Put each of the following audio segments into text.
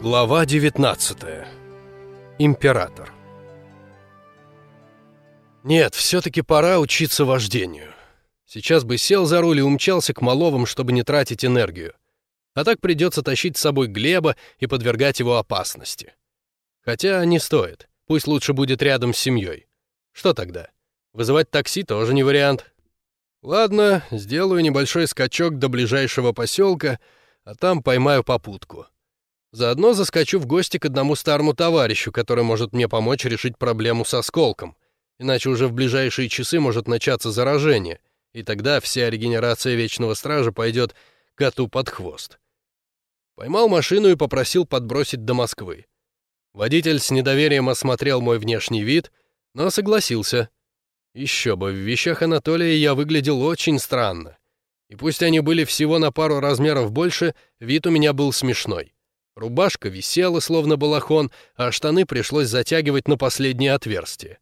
Глава 19. Император. Нет, все-таки пора учиться вождению. Сейчас бы сел за руль и умчался к Маловым, чтобы не тратить энергию. А так придется тащить с собой Глеба и подвергать его опасности. Хотя не стоит. Пусть лучше будет рядом с семьей. Что тогда? Вызывать такси тоже не вариант. Ладно, сделаю небольшой скачок до ближайшего поселка, а там поймаю попутку. Заодно заскочу в гости к одному старому товарищу, который может мне помочь решить проблему со осколком. Иначе уже в ближайшие часы может начаться заражение, и тогда вся регенерация Вечного Стража пойдет коту под хвост. Поймал машину и попросил подбросить до Москвы. Водитель с недоверием осмотрел мой внешний вид, но согласился. Еще бы, в вещах Анатолия я выглядел очень странно. И пусть они были всего на пару размеров больше, вид у меня был смешной. Рубашка висела, словно балахон, а штаны пришлось затягивать на последнее отверстие.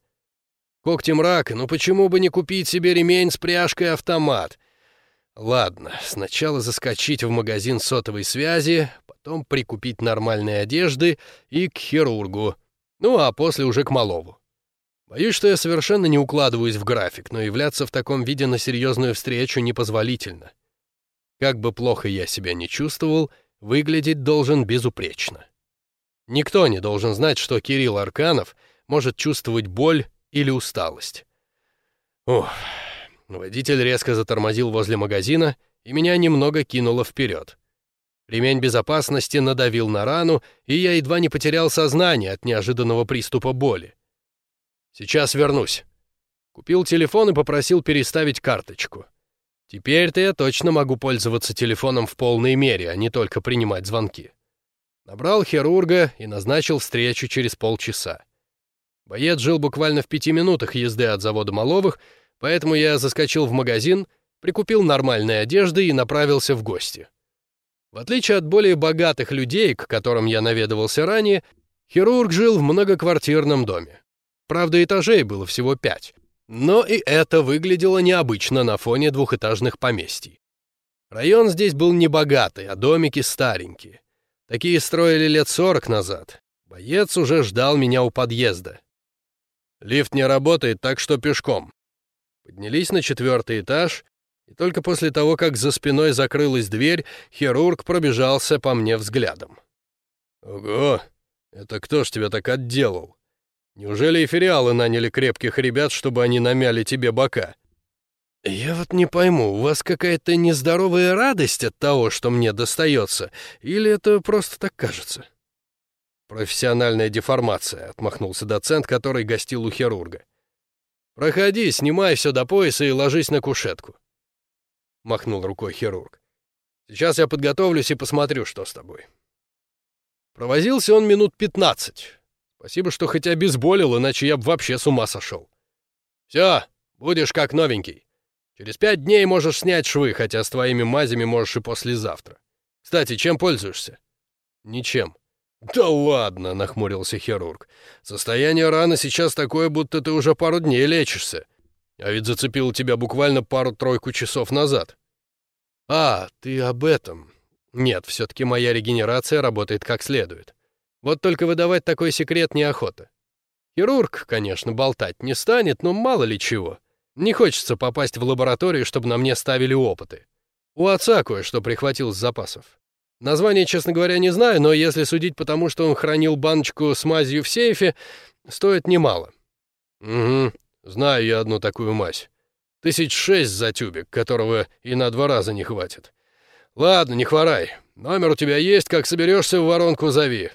Когти мрака, ну почему бы не купить себе ремень с пряжкой автомат? Ладно, сначала заскочить в магазин сотовой связи, потом прикупить нормальной одежды и к хирургу. Ну, а после уже к Малову. Боюсь, что я совершенно не укладываюсь в график, но являться в таком виде на серьезную встречу непозволительно. Как бы плохо я себя не чувствовал, выглядеть должен безупречно. Никто не должен знать, что Кирилл Арканов может чувствовать боль или усталость. Ух, водитель резко затормозил возле магазина, и меня немного кинуло вперед. Ремень безопасности надавил на рану, и я едва не потерял сознание от неожиданного приступа боли. «Сейчас вернусь». Купил телефон и попросил переставить карточку. Теперь-то я точно могу пользоваться телефоном в полной мере, а не только принимать звонки. Набрал хирурга и назначил встречу через полчаса. Боец жил буквально в пяти минутах езды от завода Маловых, поэтому я заскочил в магазин, прикупил нормальной одежды и направился в гости. В отличие от более богатых людей, к которым я наведывался ранее, хирург жил в многоквартирном доме. Правда, этажей было всего пять, но и это выглядело необычно на фоне двухэтажных поместий. Район здесь был небогатый, а домики старенькие. Такие строили лет сорок назад. Боец уже ждал меня у подъезда. Лифт не работает, так что пешком. Поднялись на четвертый этаж, и только после того, как за спиной закрылась дверь, хирург пробежался по мне взглядом. «Ого! Это кто ж тебя так отделал?» Неужели и фериалы наняли крепких ребят, чтобы они намяли тебе бока? Я вот не пойму, у вас какая-то нездоровая радость от того, что мне достается, или это просто так кажется? Профессиональная деформация, отмахнулся доцент, который гостил у хирурга. Проходи, снимай все до пояса и ложись на кушетку. Махнул рукой хирург. Сейчас я подготовлюсь и посмотрю, что с тобой. Провозился он минут пятнадцать. Спасибо, что хоть обезболил, иначе я бы вообще с ума сошел. Все, будешь как новенький. Через пять дней можешь снять швы, хотя с твоими мазями можешь и послезавтра. Кстати, чем пользуешься? Ничем. Да ладно, нахмурился хирург. Состояние раны сейчас такое, будто ты уже пару дней лечишься. А ведь зацепил тебя буквально пару-тройку часов назад. А, ты об этом. Нет, все-таки моя регенерация работает как следует. Вот только выдавать такой секрет неохота. Хирург, конечно, болтать не станет, но мало ли чего. Не хочется попасть в лабораторию, чтобы на мне ставили опыты. У отца кое-что прихватил с запасов. Название, честно говоря, не знаю, но если судить по тому, что он хранил баночку с мазью в сейфе, стоит немало. Угу, знаю я одну такую мазь. Тысяч шесть за тюбик, которого и на два раза не хватит. Ладно, не хворай. Номер у тебя есть, как соберешься в воронку, зови.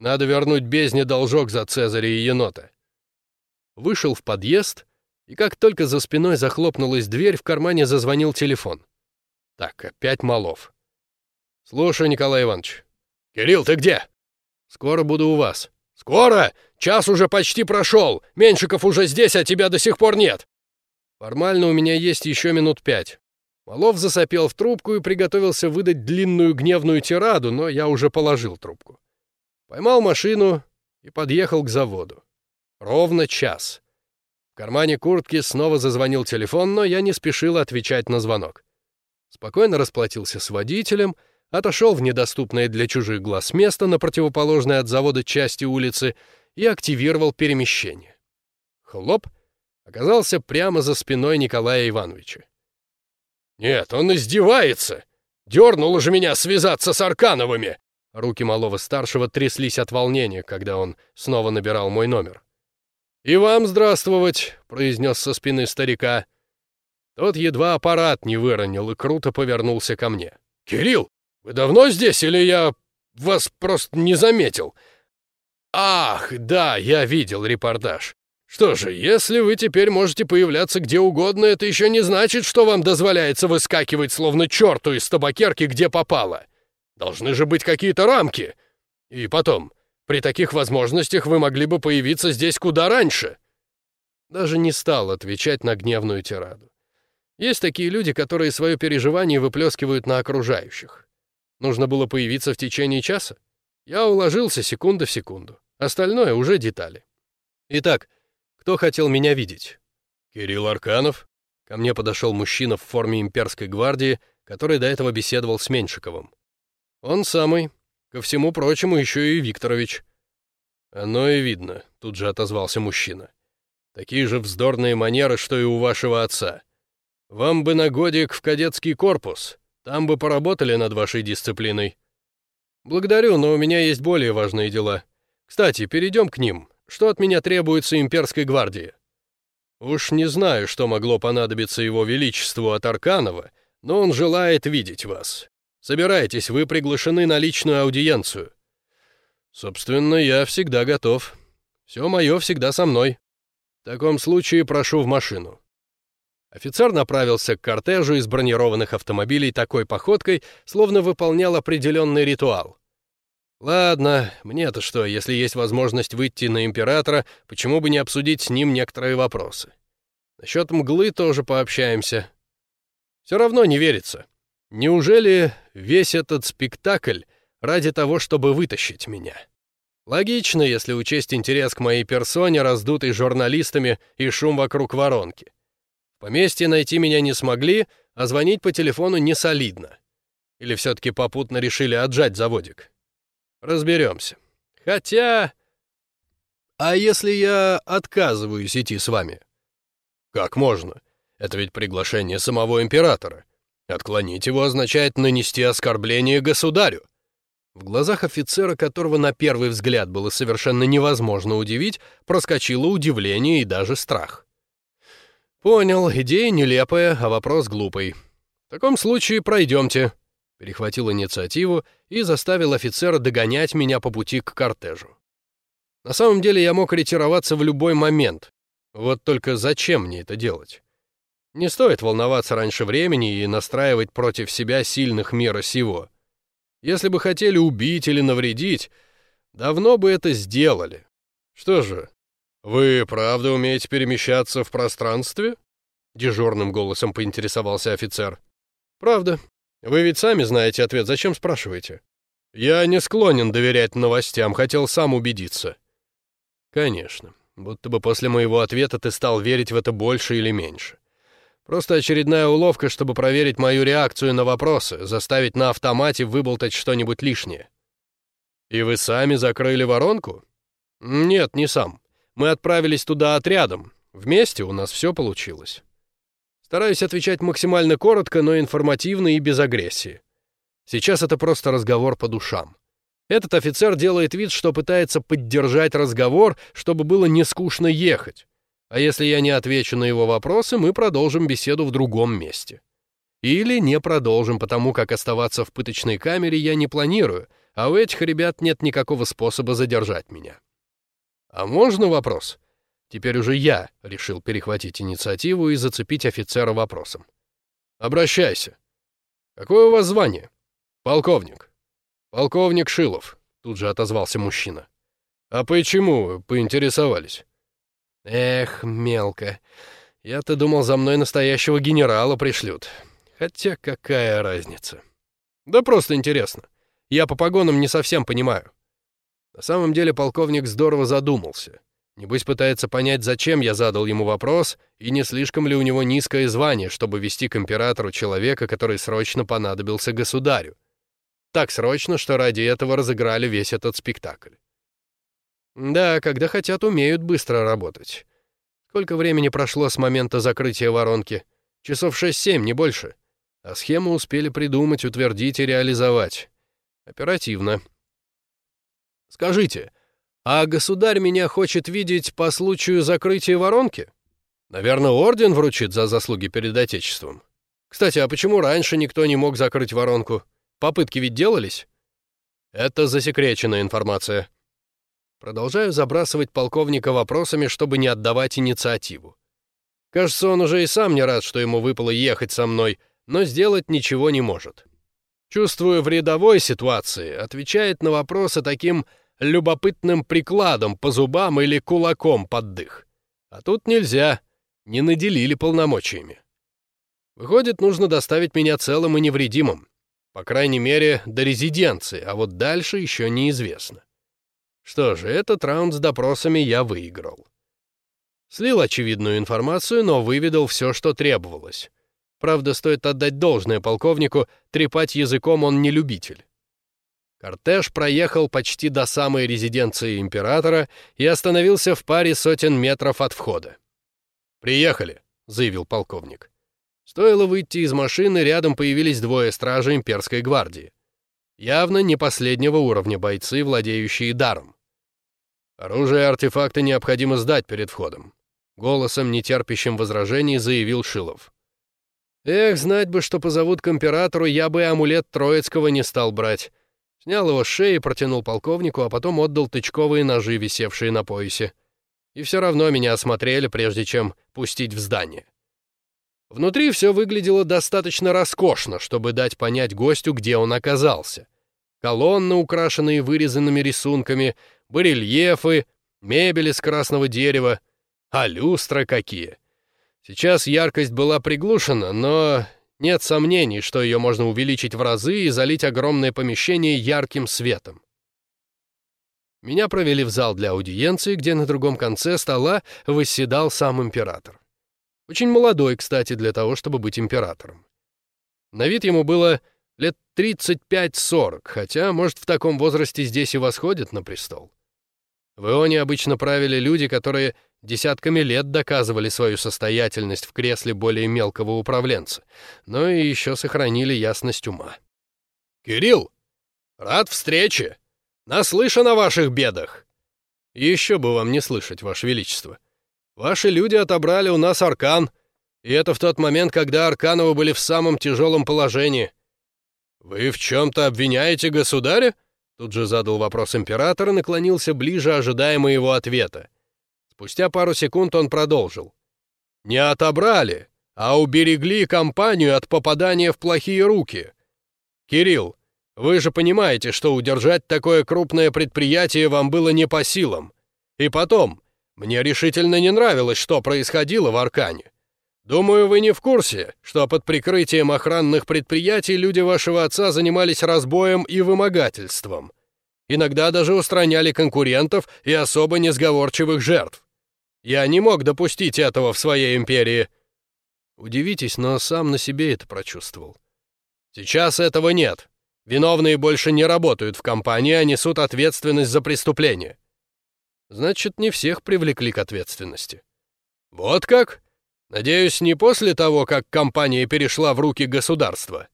Надо вернуть бездне должок за Цезаря и енота. Вышел в подъезд, и как только за спиной захлопнулась дверь, в кармане зазвонил телефон. Так, опять Малов. «Слушаю, Николай Иванович». «Кирилл, ты где?» «Скоро буду у вас». «Скоро? Час уже почти прошел. Меньшиков уже здесь, а тебя до сих пор нет». «Формально у меня есть еще минут пять». Малов засопел в трубку и приготовился выдать длинную гневную тираду, но я уже положил трубку. Поймал машину и подъехал к заводу. Ровно час. В кармане куртки снова зазвонил телефон, но я не спешил отвечать на звонок. Спокойно расплатился с водителем, отошел в недоступное для чужих глаз место на противоположной от завода части улицы и активировал перемещение. Хлоп! Оказался прямо за спиной Николая Ивановича. «Нет, он издевается! Дернуло же меня связаться с Аркановыми!» Руки малого-старшего тряслись от волнения, когда он снова набирал мой номер. «И вам здравствовать!» — произнес со спины старика. Тот едва аппарат не выронил и круто повернулся ко мне. «Кирилл, вы давно здесь или я вас просто не заметил?» «Ах, да, я видел репортаж. Что же, если вы теперь можете появляться где угодно, это еще не значит, что вам дозволяется выскакивать словно черту из табакерки, где попало. Должны же быть какие-то рамки. И потом, при таких возможностях вы могли бы появиться здесь куда раньше». Даже не стал отвечать на гневную тираду. Есть такие люди, которые свое переживание выплескивают на окружающих. Нужно было появиться в течение часа. Я уложился секунда в секунду. Остальное уже детали. Итак, кто хотел меня видеть? Кирилл Арканов. Ко мне подошел мужчина в форме имперской гвардии, который до этого беседовал с Меньшиковым. Он самый. Ко всему прочему, еще и Викторович. Оно и видно, тут же отозвался мужчина. Такие же вздорные манеры, что и у вашего отца. Вам бы на годик в кадетский корпус. Там бы поработали над вашей дисциплиной. Благодарю, но у меня есть более важные дела. Кстати, перейдем к ним. Что от меня требуется имперской гвардии? Уж не знаю, что могло понадобиться его величеству от Арканова, но он желает видеть вас. Собирайтесь, вы приглашены на личную аудиенцию. Собственно, я всегда готов. Все мое всегда со мной. В таком случае прошу в машину. Офицер направился к кортежу из бронированных автомобилей такой походкой, словно выполнял определенный ритуал. Ладно, мне-то что, если есть возможность выйти на императора, почему бы не обсудить с ним некоторые вопросы? Насчет мглы тоже пообщаемся. Все равно не верится. Неужели весь этот спектакль ради того, чтобы вытащить меня? Логично, если учесть интерес к моей персоне, раздутый журналистами и шум вокруг воронки. В поместье найти меня не смогли, а звонить по телефону не солидно. Или все-таки попутно решили отжать заводик? Разберемся. Хотя... А если я отказываюсь идти с вами? Как можно? Это ведь приглашение самого императора. Отклонить его означает нанести оскорбление государю. В глазах офицера, которого на первый взгляд было совершенно невозможно удивить, проскочило удивление и даже страх. «Понял, идея нелепая, а вопрос глупый. В таком случае пройдемте», — перехватил инициативу и заставил офицера догонять меня по пути к кортежу. На самом деле я мог ретироваться в любой момент. Вот только зачем мне это делать? Не стоит волноваться раньше времени и настраивать против себя сильных мира сего. Если бы хотели убить или навредить, давно бы это сделали. Что же, «Вы правда умеете перемещаться в пространстве?» Дежурным голосом поинтересовался офицер. «Правда. Вы ведь сами знаете ответ, зачем спрашиваете?» «Я не склонен доверять новостям, хотел сам убедиться». «Конечно. Будто бы после моего ответа ты стал верить в это больше или меньше. Просто очередная уловка, чтобы проверить мою реакцию на вопросы, заставить на автомате выболтать что-нибудь лишнее». «И вы сами закрыли воронку?» «Нет, не сам. Мы отправились туда отрядом. Вместе у нас все получилось. Стараюсь отвечать максимально коротко, но информативно и без агрессии. Сейчас это просто разговор по душам. Этот офицер делает вид, что пытается поддержать разговор, чтобы было не скучно ехать. А если я не отвечу на его вопросы, мы продолжим беседу в другом месте. Или не продолжим, потому как оставаться в пыточной камере я не планирую, а у этих ребят нет никакого способа задержать меня. «А можно вопрос?» Теперь уже я решил перехватить инициативу и зацепить офицера вопросом. «Обращайся. Какое у вас звание?» «Полковник». «Полковник Шилов», — тут же отозвался мужчина. «А почему поинтересовались?» «Эх, мелко. Я-то думал, за мной настоящего генерала пришлют. Хотя какая разница?» «Да просто интересно. Я по погонам не совсем понимаю. На самом деле полковник здорово задумался. Небось пытается понять, зачем я задал ему вопрос, и не слишком ли у него низкое звание, чтобы вести к императору человека, который срочно понадобился государю. Так срочно, что ради этого разыграли весь этот спектакль. Да, когда хотят, умеют быстро работать. Сколько времени прошло с момента закрытия воронки? Часов 6-7, не больше. А схему успели придумать, утвердить и реализовать. Оперативно. Скажите, а государь меня хочет видеть по случаю закрытия воронки? Наверное, орден вручит за заслуги перед Отечеством. Кстати, а почему раньше никто не мог закрыть воронку? Попытки ведь делались? Это засекреченная информация. Продолжаю забрасывать полковника вопросами, чтобы не отдавать инициативу. Кажется, он уже и сам не рад, что ему выпало ехать со мной, но сделать ничего не может. Чувствую, в рядовой ситуации отвечает на вопросы таким любопытным прикладом по зубам или кулаком под дых. А тут нельзя, не наделили полномочиями. Выходит, нужно доставить меня целым и невредимым. По крайней мере, до резиденции, а вот дальше еще неизвестно. Что же, этот раунд с допросами я выиграл. Слил очевидную информацию, но выведал все, что требовалось. Правда, стоит отдать должное полковнику, трепать языком он не любитель. Кортеж проехал почти до самой резиденции императора и остановился в паре сотен метров от входа. «Приехали», — заявил полковник. Стоило выйти из машины, рядом появились двое стражей имперской гвардии. Явно не последнего уровня бойцы, владеющие даром. Оружие и артефакты необходимо сдать перед входом. Голосом, нетерпящим возражений, заявил Шилов. Эх, знать бы, что позовут к императору, я бы амулет Троицкого не стал брать. Снял его с шеи, протянул полковнику, а потом отдал тычковые ножи, висевшие на поясе. И все равно меня осмотрели, прежде чем пустить в здание. Внутри все выглядело достаточно роскошно, чтобы дать понять гостю, где он оказался. Колонны, украшенные вырезанными рисунками, барельефы, мебель из красного дерева, а люстры какие. Сейчас яркость была приглушена, но нет сомнений, что ее можно увеличить в разы и залить огромное помещение ярким светом. Меня провели в зал для аудиенции, где на другом конце стола восседал сам император. Очень молодой, кстати, для того, чтобы быть императором. На вид ему было лет 35-40, хотя, может, в таком возрасте здесь и восходит на престол. В Ионе обычно правили люди, которые десятками лет доказывали свою состоятельность в кресле более мелкого управленца, но и еще сохранили ясность ума. «Кирилл, рад встрече! Наслышан о ваших бедах!» «Еще бы вам не слышать, Ваше Величество. Ваши люди отобрали у нас Аркан, и это в тот момент, когда Аркановы были в самом тяжелом положении». «Вы в чем-то обвиняете государя?» Тут же задал вопрос император и наклонился ближе, ожидая моего ответа. Спустя пару секунд он продолжил. «Не отобрали, а уберегли компанию от попадания в плохие руки. Кирилл, вы же понимаете, что удержать такое крупное предприятие вам было не по силам. И потом, мне решительно не нравилось, что происходило в Аркане. Думаю, вы не в курсе, что под прикрытием охранных предприятий люди вашего отца занимались разбоем и вымогательством. Иногда даже устраняли конкурентов и особо несговорчивых жертв. Я не мог допустить этого в своей империи. Удивитесь, но сам на себе это прочувствовал. Сейчас этого нет. Виновные больше не работают в компании, а несут ответственность за преступление. Значит, не всех привлекли к ответственности. Вот как? Надеюсь, не после того, как компания перешла в руки государства.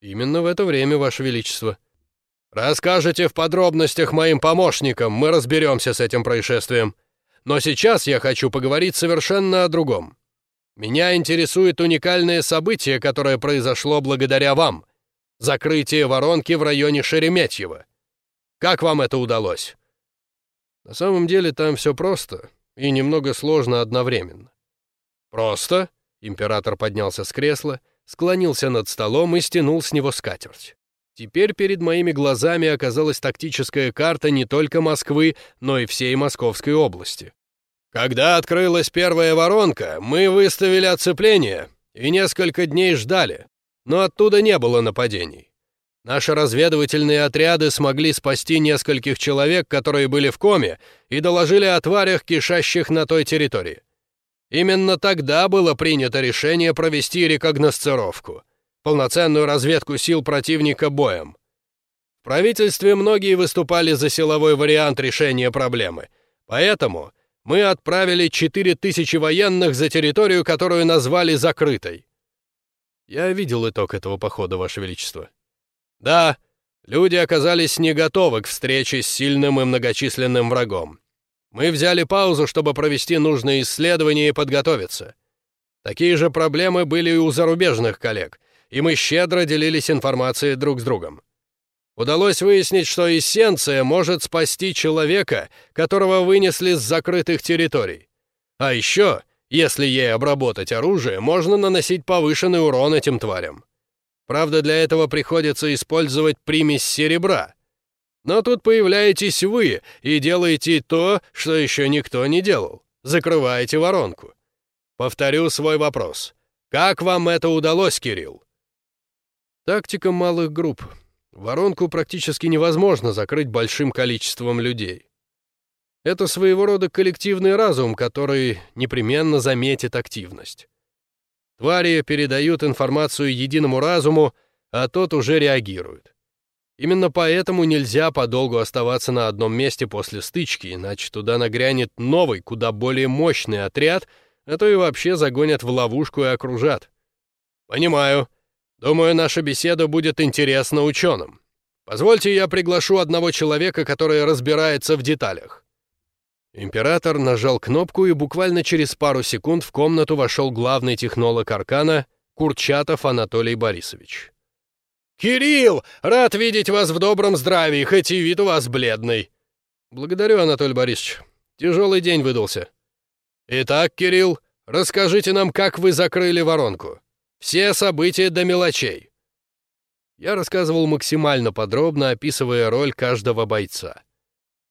Именно в это время, Ваше Величество. Расскажете в подробностях моим помощникам, мы разберемся с этим происшествием. Но сейчас я хочу поговорить совершенно о другом. Меня интересует уникальное событие, которое произошло благодаря вам. Закрытие воронки в районе Шереметьево. Как вам это удалось? На самом деле там все просто и немного сложно одновременно. Просто? Император поднялся с кресла, склонился над столом и стянул с него скатерть. Теперь перед моими глазами оказалась тактическая карта не только Москвы, но и всей Московской области. Когда открылась первая воронка, мы выставили оцепление и несколько дней ждали, но оттуда не было нападений. Наши разведывательные отряды смогли спасти нескольких человек, которые были в коме, и доложили о тварях, кишащих на той территории. Именно тогда было принято решение провести рекогносцировку полноценную разведку сил противника боем. правительстве многие выступали за силовой вариант решения проблемы, поэтому мы отправили 4000 военных за территорию, которую назвали закрытой. Я видел итог этого похода, Ваше Величество. Да, люди оказались не готовы к встрече с сильным и многочисленным врагом. Мы взяли паузу, чтобы провести нужные исследования и подготовиться. Такие же проблемы были и у зарубежных коллег, и мы щедро делились информацией друг с другом. Удалось выяснить, что эссенция может спасти человека, которого вынесли с закрытых территорий. А еще, если ей обработать оружие, можно наносить повышенный урон этим тварям. Правда, для этого приходится использовать примесь серебра. Но тут появляетесь вы и делаете то, что еще никто не делал. Закрываете воронку. Повторю свой вопрос. Как вам это удалось, Кирилл? Тактика малых групп. Воронку практически невозможно закрыть большим количеством людей. Это своего рода коллективный разум, который непременно заметит активность. Твари передают информацию единому разуму, а тот уже реагирует. Именно поэтому нельзя подолгу оставаться на одном месте после стычки, иначе туда нагрянет новый, куда более мощный отряд, а то и вообще загонят в ловушку и окружат. «Понимаю», Думаю, наша беседа будет интересна ученым. Позвольте, я приглашу одного человека, который разбирается в деталях». Император нажал кнопку, и буквально через пару секунд в комнату вошел главный технолог Аркана Курчатов Анатолий Борисович. «Кирилл, рад видеть вас в добром здравии, хоть и вид у вас бледный». «Благодарю, Анатолий Борисович. Тяжелый день выдался». «Итак, Кирилл, расскажите нам, как вы закрыли воронку». Все события до мелочей. Я рассказывал максимально подробно, описывая роль каждого бойца.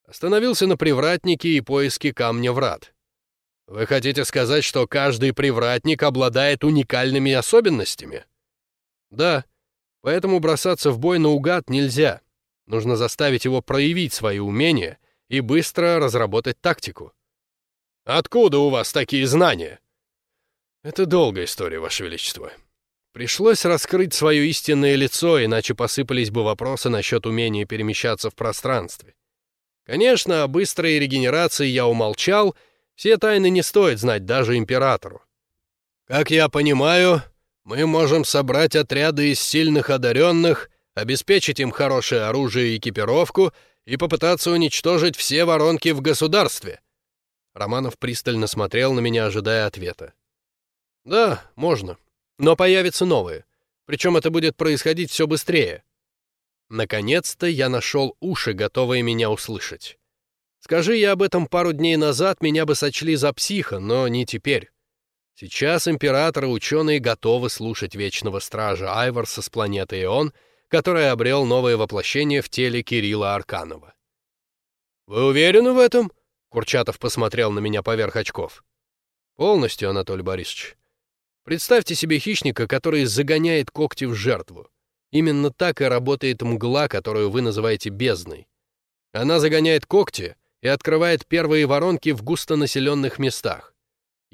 Остановился на привратнике и поиске камня врат. Вы хотите сказать, что каждый привратник обладает уникальными особенностями? Да, поэтому бросаться в бой наугад нельзя. Нужно заставить его проявить свои умения и быстро разработать тактику. Откуда у вас такие знания? Это долгая история, Ваше Величество. Пришлось раскрыть свое истинное лицо, иначе посыпались бы вопросы насчет умения перемещаться в пространстве. Конечно, о быстрой регенерации я умолчал, все тайны не стоит знать даже императору. Как я понимаю, мы можем собрать отряды из сильных одаренных, обеспечить им хорошее оружие и экипировку и попытаться уничтожить все воронки в государстве. Романов пристально смотрел на меня, ожидая ответа. Да, можно. Но появятся новые. Причем это будет происходить все быстрее. Наконец-то я нашел уши, готовые меня услышать. Скажи я об этом пару дней назад, меня бы сочли за психа, но не теперь. Сейчас императоры и ученые готовы слушать Вечного Стража Айварса с планеты Ион, который обрел новое воплощение в теле Кирилла Арканова. «Вы уверены в этом?» Курчатов посмотрел на меня поверх очков. «Полностью, Анатолий Борисович. Представьте себе хищника, который загоняет когти в жертву. Именно так и работает мгла, которую вы называете бездной. Она загоняет когти и открывает первые воронки в густонаселенных местах.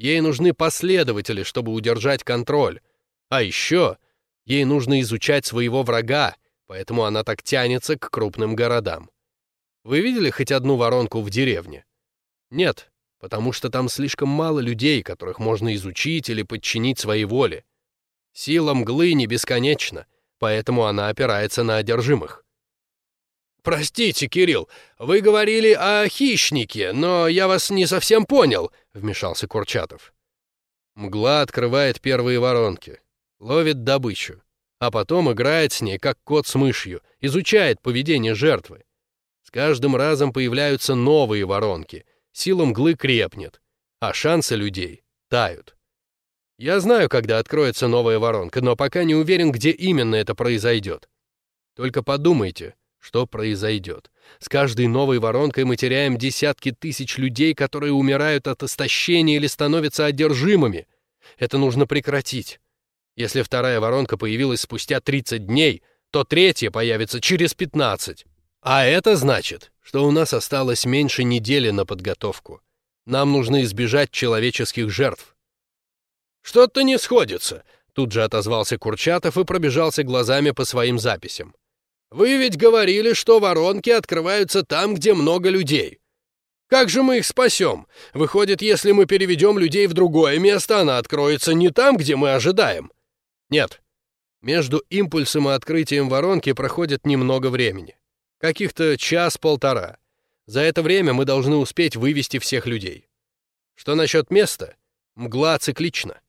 Ей нужны последователи, чтобы удержать контроль. А еще ей нужно изучать своего врага, поэтому она так тянется к крупным городам. Вы видели хоть одну воронку в деревне? Нет, потому что там слишком мало людей, которых можно изучить или подчинить своей воле. Сила мглы не бесконечна, поэтому она опирается на одержимых. «Простите, Кирилл, вы говорили о хищнике, но я вас не совсем понял», — вмешался Курчатов. Мгла открывает первые воронки, ловит добычу, а потом играет с ней, как кот с мышью, изучает поведение жертвы. С каждым разом появляются новые воронки, сила мглы крепнет, а шансы людей тают. Я знаю, когда откроется новая воронка, но пока не уверен, где именно это произойдет. Только подумайте, что произойдет. С каждой новой воронкой мы теряем десятки тысяч людей, которые умирают от истощения или становятся одержимыми. Это нужно прекратить. Если вторая воронка появилась спустя 30 дней, то третья появится через 15. А это значит, что у нас осталось меньше недели на подготовку. Нам нужно избежать человеческих жертв. Что-то не сходится, тут же отозвался Курчатов и пробежался глазами по своим записям. Вы ведь говорили, что воронки открываются там, где много людей. Как же мы их спасем? Выходит, если мы переведем людей в другое место, она откроется не там, где мы ожидаем. Нет. Между импульсом и открытием воронки проходит немного времени. Каких-то час-полтора. За это время мы должны успеть вывести всех людей. Что насчет места? Мгла циклична.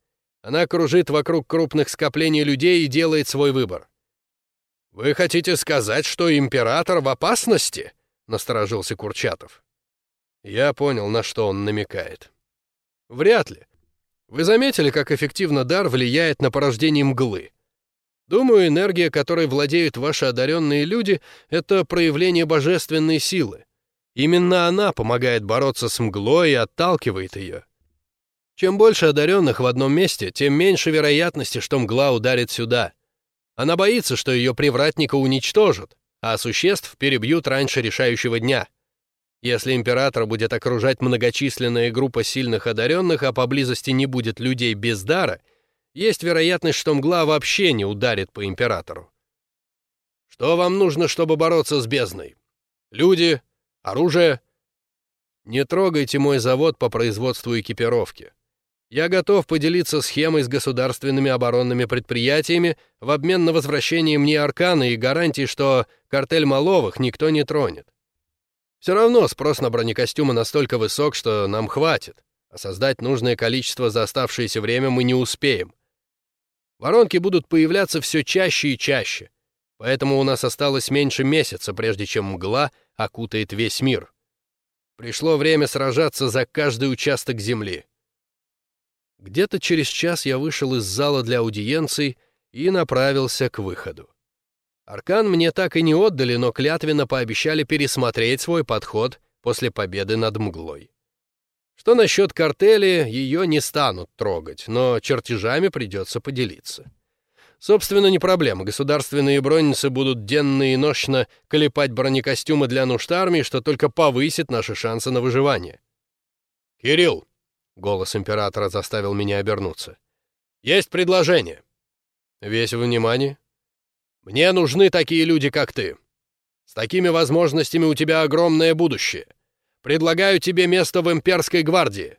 Она кружит вокруг крупных скоплений людей и делает свой выбор. «Вы хотите сказать, что император в опасности?» — насторожился Курчатов. Я понял, на что он намекает. Вряд ли. Вы заметили, как эффективно дар влияет на порождение мглы? Думаю, энергия, которой владеют ваши одаренные люди, это проявление божественной силы. Именно она помогает бороться с мглой и отталкивает ее. Чем больше одаренных в одном месте, тем меньше вероятности, что мгла ударит сюда. Она боится, что ее привратника уничтожат, а существ перебьют раньше решающего дня. Если император будет окружать многочисленная группа сильных одаренных, а поблизости не будет людей без дара, есть вероятность, что мгла вообще не ударит по императору. Что вам нужно, чтобы бороться с бездной? Люди? Оружие? Не трогайте мой завод по производству экипировки. Я готов поделиться схемой с государственными оборонными предприятиями в обмен на возвращение мне аркана и гарантии, что картель Маловых никто не тронет. Все равно спрос на бронекостюмы настолько высок, что нам хватит, а создать нужное количество за оставшееся время мы не успеем. Воронки будут появляться все чаще и чаще, поэтому у нас осталось меньше месяца, прежде чем мгла окутает весь мир. Пришло время сражаться за каждый участок земли. Где-то через час я вышел из зала для аудиенций и направился к выходу. Аркан мне так и не отдали, но клятвенно пообещали пересмотреть свой подход после победы над мглой. Что насчет картели, ее не станут трогать, но чертежами придется поделиться. Собственно, не проблема. Государственные бронницы будут денно и нощно колепать бронекостюмы для нужд армии, что только повысит наши шансы на выживание. «Кирилл!» — голос императора заставил меня обернуться. «Есть предложение!» «Весь внимание?» Мне нужны такие люди, как ты. С такими возможностями у тебя огромное будущее. Предлагаю тебе место в имперской гвардии.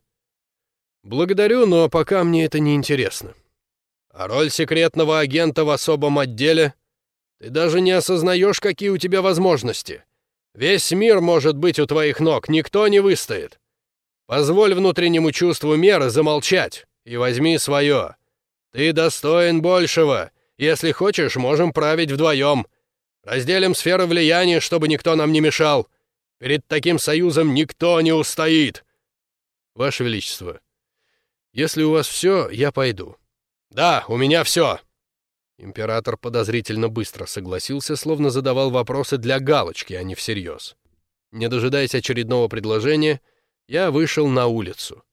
Благодарю, но пока мне это не интересно. А роль секретного агента в особом отделе? Ты даже не осознаешь, какие у тебя возможности. Весь мир может быть у твоих ног, никто не выстоит. Позволь внутреннему чувству меры замолчать и возьми свое. Ты достоин большего, если хочешь, можем править вдвоем. Разделим сферы влияния, чтобы никто нам не мешал. Перед таким союзом никто не устоит. Ваше Величество, если у вас все, я пойду. Да, у меня все. Император подозрительно быстро согласился, словно задавал вопросы для галочки, а не всерьез. Не дожидаясь очередного предложения, я вышел на улицу.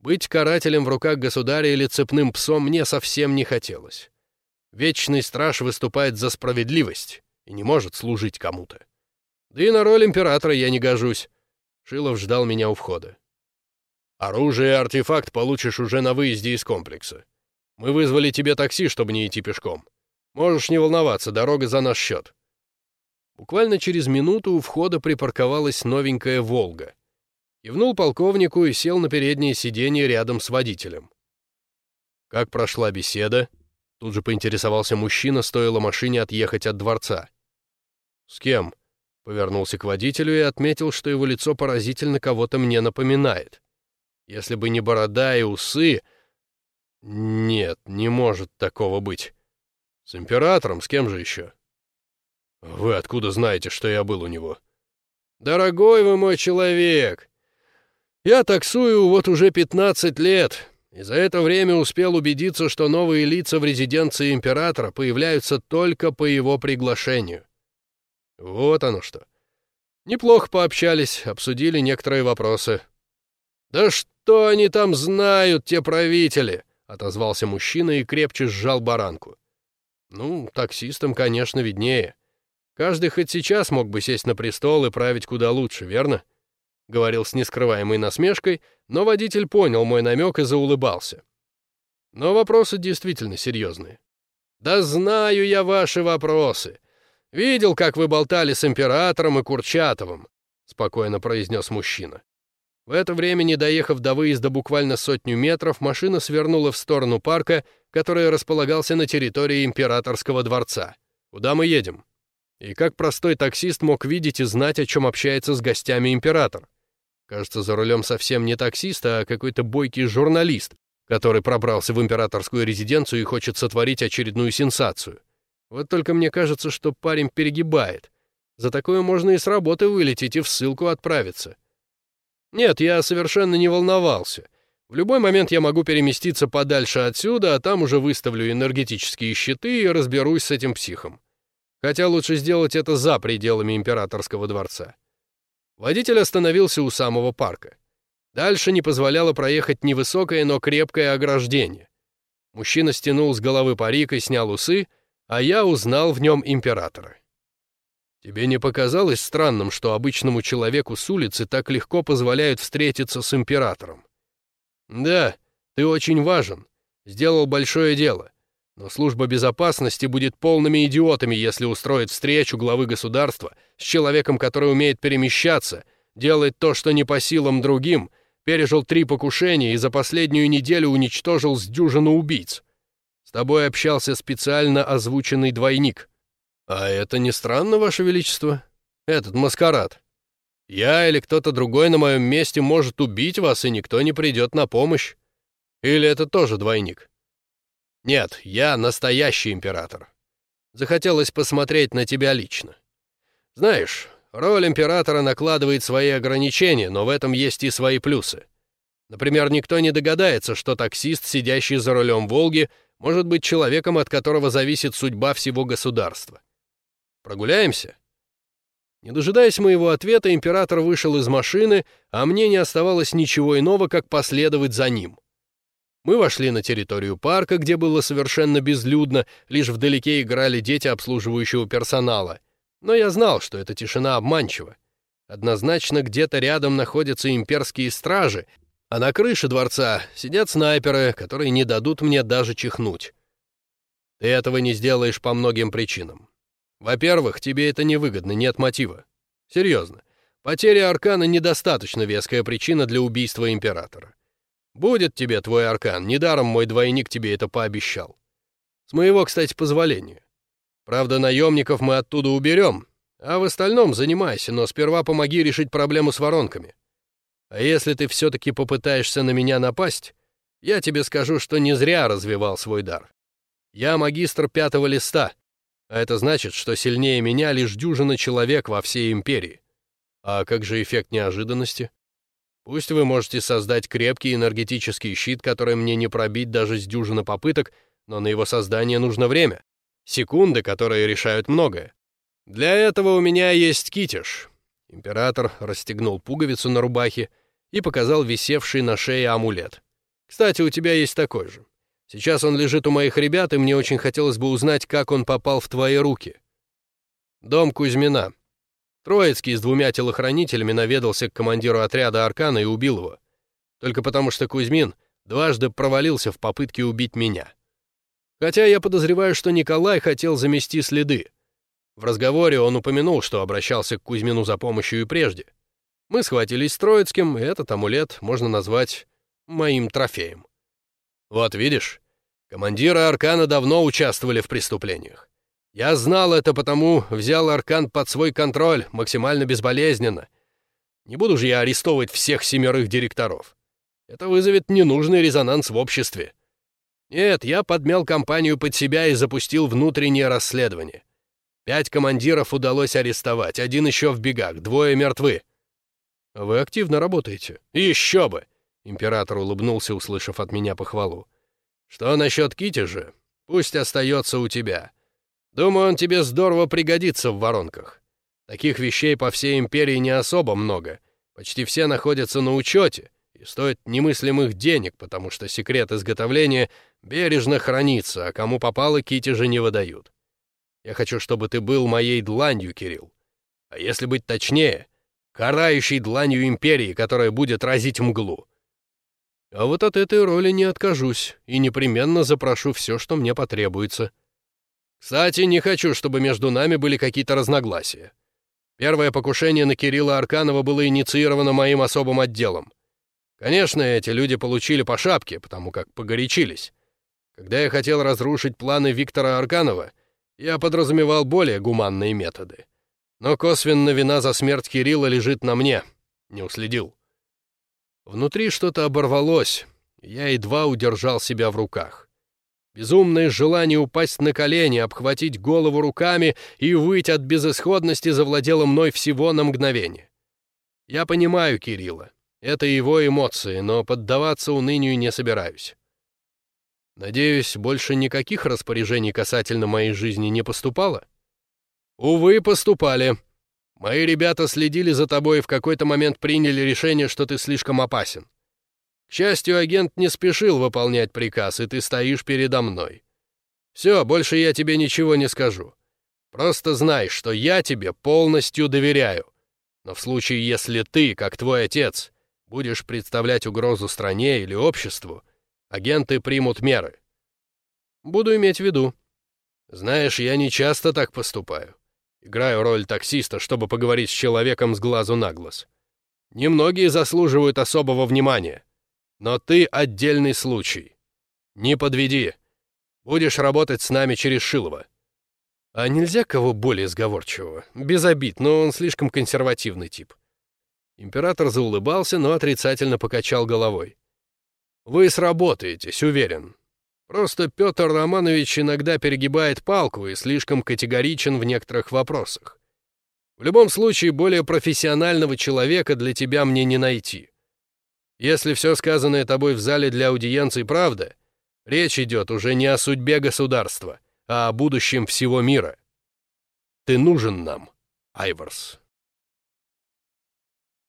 Быть карателем в руках государя или цепным псом мне совсем не хотелось. Вечный страж выступает за справедливость и не может служить кому-то. Да и на роль императора я не гожусь. Шилов ждал меня у входа. Оружие и артефакт получишь уже на выезде из комплекса. Мы вызвали тебе такси, чтобы не идти пешком. Можешь не волноваться, дорога за наш счет. Буквально через минуту у входа припарковалась новенькая «Волга». Кивнул полковнику и сел на переднее сиденье рядом с водителем. Как прошла беседа? Тут же поинтересовался мужчина, стоило машине отъехать от дворца. «С кем?» — повернулся к водителю и отметил, что его лицо поразительно кого-то мне напоминает. Если бы не борода и усы... Нет, не может такого быть. С императором, с кем же еще? Вы откуда знаете, что я был у него? Дорогой вы мой человек! Я таксую вот уже пятнадцать лет, и за это время успел убедиться, что новые лица в резиденции императора появляются только по его приглашению. Вот оно что. Неплохо пообщались, обсудили некоторые вопросы. «Да что они там знают, те правители?» — отозвался мужчина и крепче сжал баранку. «Ну, таксистам, конечно, виднее. Каждый хоть сейчас мог бы сесть на престол и править куда лучше, верно?» — говорил с нескрываемой насмешкой, но водитель понял мой намек и заулыбался. Но вопросы действительно серьезные. «Да знаю я ваши вопросы. Видел, как вы болтали с императором и Курчатовым», — спокойно произнес мужчина. В это время, не доехав до выезда буквально сотню метров, машина свернула в сторону парка, который располагался на территории императорского дворца. «Куда мы едем?» И как простой таксист мог видеть и знать, о чем общается с гостями император? Кажется, за рулем совсем не таксист, а какой-то бойкий журналист, который пробрался в императорскую резиденцию и хочет сотворить очередную сенсацию. Вот только мне кажется, что парень перегибает. За такое можно и с работы вылететь и в ссылку отправиться. Нет, я совершенно не волновался. В любой момент я могу переместиться подальше отсюда, а там уже выставлю энергетические щиты и разберусь с этим психом. Хотя лучше сделать это за пределами императорского дворца. Водитель остановился у самого парка. Дальше не позволяло проехать невысокое, но крепкое ограждение. Мужчина стянул с головы парик и снял усы, а я узнал в нем императора. Тебе не показалось странным, что обычному человеку с улицы так легко позволяют встретиться с императором? Да, ты очень важен, сделал большое дело, но служба безопасности будет полными идиотами, если устроит встречу главы государства с человеком, который умеет перемещаться, делает то, что не по силам другим, пережил три покушения и за последнюю неделю уничтожил с дюжину убийц. С тобой общался специально озвученный двойник. А это не странно, Ваше Величество? Этот маскарад. Я или кто-то другой на моем месте может убить вас, и никто не придет на помощь. Или это тоже двойник? Нет, я настоящий император. Захотелось посмотреть на тебя лично. Знаешь, роль императора накладывает свои ограничения, но в этом есть и свои плюсы. Например, никто не догадается, что таксист, сидящий за рулем «Волги», может быть человеком, от которого зависит судьба всего государства. Прогуляемся?» Не дожидаясь моего ответа, император вышел из машины, а мне не оставалось ничего иного, как последовать за ним. Мы вошли на территорию парка, где было совершенно безлюдно, лишь вдалеке играли дети обслуживающего персонала. Но я знал, что эта тишина обманчива. Однозначно где-то рядом находятся имперские стражи, а на крыше дворца сидят снайперы, которые не дадут мне даже чихнуть. Ты этого не сделаешь по многим причинам. Во-первых, тебе это невыгодно, нет мотива. Серьезно. Потеря Аркана — недостаточно веская причина для убийства Императора. Будет тебе твой Аркан, недаром мой двойник тебе это пообещал. С моего, кстати, позволения. Правда, наемников мы оттуда уберем, а в остальном занимайся, но сперва помоги решить проблему с воронками. А если ты все-таки попытаешься на меня напасть, я тебе скажу, что не зря развивал свой дар. Я магистр пятого листа, а это значит, что сильнее меня лишь дюжина человек во всей империи. А как же эффект неожиданности? Пусть вы можете создать крепкий энергетический щит, который мне не пробить даже с дюжины попыток, но на его создание нужно время. Секунды, которые решают многое. Для этого у меня есть китиш. Император расстегнул пуговицу на рубахе и показал висевший на шее амулет. «Кстати, у тебя есть такой же. Сейчас он лежит у моих ребят, и мне очень хотелось бы узнать, как он попал в твои руки». Дом Кузьмина. Троицкий с двумя телохранителями наведался к командиру отряда Аркана и убил его. Только потому, что Кузьмин дважды провалился в попытке убить меня. Хотя я подозреваю, что Николай хотел замести следы. В разговоре он упомянул, что обращался к Кузьмину за помощью и прежде. Мы схватились с Троицким, и этот амулет можно назвать моим трофеем. Вот видишь, командиры Аркана давно участвовали в преступлениях. Я знал это, потому взял Аркан под свой контроль максимально безболезненно. Не буду же я арестовывать всех семерых директоров. Это вызовет ненужный резонанс в обществе. Нет, я подмял компанию под себя и запустил внутреннее расследование. Пять командиров удалось арестовать, один еще в бегах, двое мертвы. Вы активно работаете. Еще бы! Император улыбнулся, услышав от меня похвалу. Что насчет Кити же? Пусть остается у тебя. Думаю, он тебе здорово пригодится в воронках. Таких вещей по всей империи не особо много. Почти все находятся на учете и стоят немыслимых денег, потому что секрет изготовления бережно хранится, а кому попало, Кити же не выдают. Я хочу, чтобы ты был моей дланью, Кирилл. А если быть точнее, карающей дланью империи, которая будет разить мглу. А вот от этой роли не откажусь и непременно запрошу все, что мне потребуется. Кстати, не хочу, чтобы между нами были какие-то разногласия. Первое покушение на Кирилла Арканова было инициировано моим особым отделом. Конечно, эти люди получили по шапке, потому как погорячились. Когда я хотел разрушить планы Виктора Арканова, я подразумевал более гуманные методы. Но косвенно вина за смерть Кирилла лежит на мне. Не уследил. Внутри что-то оборвалось. Я едва удержал себя в руках. Безумное желание упасть на колени, обхватить голову руками и выть от безысходности завладело мной всего на мгновение. Я понимаю Кирилла. Это его эмоции, но поддаваться унынию не собираюсь. Надеюсь, больше никаких распоряжений касательно моей жизни не поступало? Увы, поступали. Мои ребята следили за тобой и в какой-то момент приняли решение, что ты слишком опасен. К счастью, агент не спешил выполнять приказ, и ты стоишь передо мной. Все, больше я тебе ничего не скажу. Просто знай, что я тебе полностью доверяю. Но в случае, если ты, как твой отец, будешь представлять угрозу стране или обществу, агенты примут меры. Буду иметь в виду. Знаешь, я не часто так поступаю. Играю роль таксиста, чтобы поговорить с человеком с глазу на глаз. Немногие заслуживают особого внимания. Но ты отдельный случай. Не подведи. Будешь работать с нами через Шилова. А нельзя кого более сговорчивого? Без обид, но он слишком консервативный тип. Император заулыбался, но отрицательно покачал головой. «Вы сработаетесь, уверен. Просто Петр Романович иногда перегибает палку и слишком категоричен в некоторых вопросах. В любом случае, более профессионального человека для тебя мне не найти. Если все сказанное тобой в зале для аудиенции правда, речь идет уже не о судьбе государства, а о будущем всего мира. Ты нужен нам, Айворс.